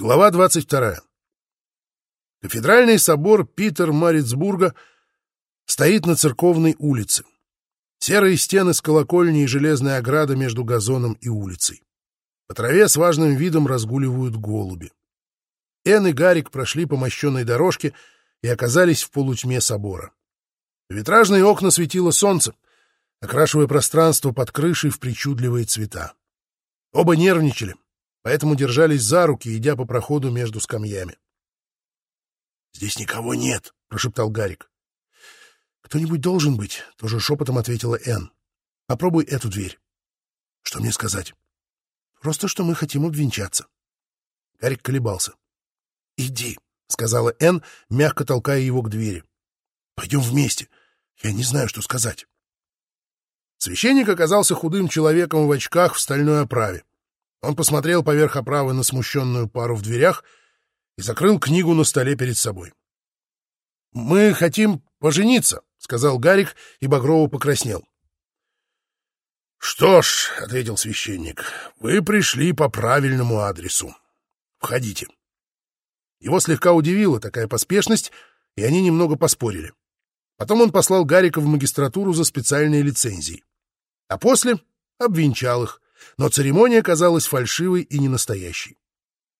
Глава 22. Кафедральный собор Питер-Марицбурга стоит на церковной улице. Серые стены с колокольней и железная ограда между газоном и улицей. По траве с важным видом разгуливают голуби. Эн и Гарик прошли по мощенной дорожке и оказались в полутьме собора. В витражные окна светило солнце, окрашивая пространство под крышей в причудливые цвета. Оба нервничали, поэтому держались за руки, идя по проходу между скамьями. — Здесь никого нет, — прошептал Гарик. — Кто-нибудь должен быть, — тоже шепотом ответила Энн. — Попробуй эту дверь. — Что мне сказать? — Просто, что мы хотим обвенчаться. Гарик колебался. — Иди, — сказала Энн, мягко толкая его к двери. — Пойдем вместе. Я не знаю, что сказать. Священник оказался худым человеком в очках в стальной оправе. Он посмотрел поверх оправы на смущенную пару в дверях и закрыл книгу на столе перед собой. — Мы хотим пожениться, — сказал Гарик, и Багрово покраснел. — Что ж, — ответил священник, — вы пришли по правильному адресу. Входите. Его слегка удивила такая поспешность, и они немного поспорили. Потом он послал Гарика в магистратуру за специальной лицензией. А после обвенчал их, но церемония казалась фальшивой и ненастоящей.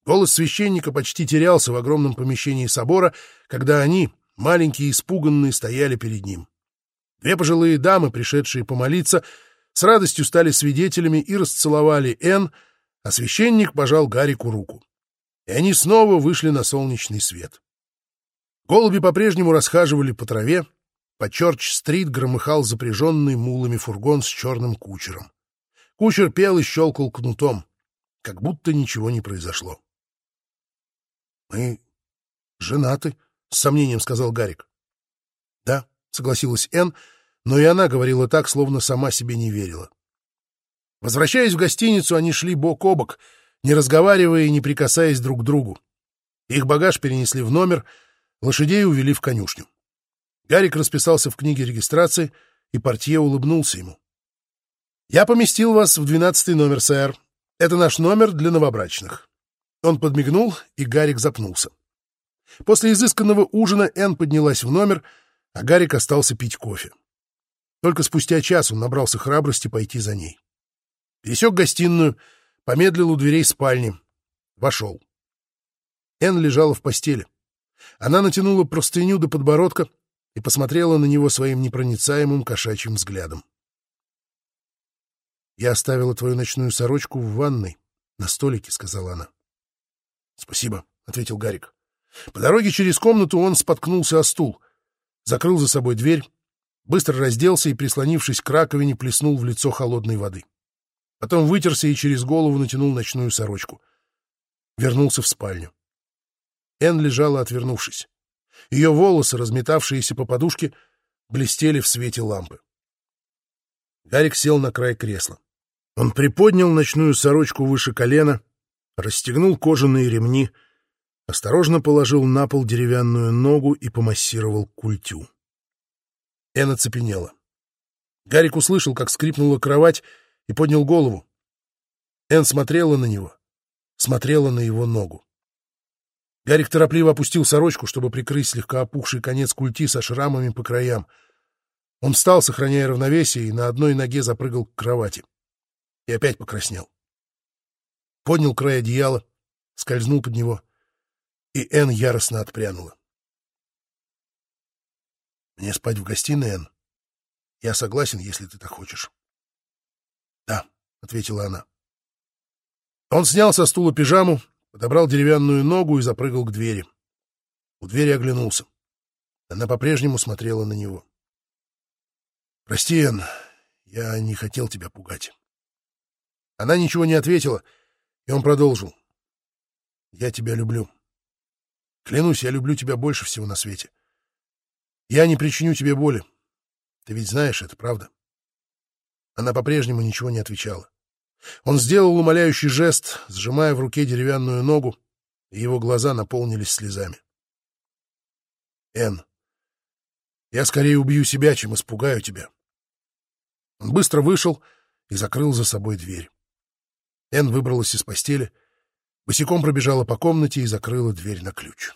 Голос священника почти терялся в огромном помещении собора, когда они, маленькие и испуганные, стояли перед ним. Две пожилые дамы, пришедшие помолиться, с радостью стали свидетелями и расцеловали Н, а священник пожал Гарику руку. И они снова вышли на солнечный свет. Голуби по-прежнему расхаживали по траве, по Чорч-стрит громыхал запряженный мулами фургон с черным кучером. Кучер пел и щелкал кнутом, как будто ничего не произошло. — Мы женаты, — с сомнением сказал Гарик. — Да, — согласилась Энн, но и она говорила так, словно сама себе не верила. Возвращаясь в гостиницу, они шли бок о бок, не разговаривая и не прикасаясь друг к другу. Их багаж перенесли в номер, лошадей увели в конюшню. Гарик расписался в книге регистрации, и портье улыбнулся ему. «Я поместил вас в двенадцатый номер, сэр. Это наш номер для новобрачных». Он подмигнул, и Гарик запнулся. После изысканного ужина Энн поднялась в номер, а Гарик остался пить кофе. Только спустя час он набрался храбрости пойти за ней. Пересек гостиную, помедлил у дверей спальни. Вошел. Энн лежала в постели. Она натянула простыню до подбородка и посмотрела на него своим непроницаемым кошачьим взглядом. «Я оставила твою ночную сорочку в ванной, на столике», — сказала она. «Спасибо», — ответил Гарик. По дороге через комнату он споткнулся о стул, закрыл за собой дверь, быстро разделся и, прислонившись к раковине, плеснул в лицо холодной воды. Потом вытерся и через голову натянул ночную сорочку. Вернулся в спальню. Эн лежала, отвернувшись. Ее волосы, разметавшиеся по подушке, блестели в свете лампы. Гарик сел на край кресла. Он приподнял ночную сорочку выше колена, расстегнул кожаные ремни, осторожно положил на пол деревянную ногу и помассировал культю. Энн оцепенела. Гарик услышал, как скрипнула кровать, и поднял голову. Энн смотрела на него, смотрела на его ногу. Гарик торопливо опустил сорочку, чтобы прикрыть слегка опухший конец культи со шрамами по краям — он встал, сохраняя равновесие, и на одной ноге запрыгал к кровати. И опять покраснел. Поднял край одеяла, скользнул под него, и Энн яростно отпрянула. «Мне спать в гостиной, Энн? Я согласен, если ты так хочешь». «Да», — ответила она. Он снял со стула пижаму, подобрал деревянную ногу и запрыгал к двери. У двери оглянулся. Она по-прежнему смотрела на него. «Прости, Энн, я не хотел тебя пугать». Она ничего не ответила, и он продолжил. «Я тебя люблю. Клянусь, я люблю тебя больше всего на свете. Я не причиню тебе боли. Ты ведь знаешь это, правда?» Она по-прежнему ничего не отвечала. Он сделал умоляющий жест, сжимая в руке деревянную ногу, и его глаза наполнились слезами. «Энн, я скорее убью себя, чем испугаю тебя. Он быстро вышел и закрыл за собой дверь. Эн выбралась из постели, Босиком пробежала по комнате и закрыла дверь на ключ.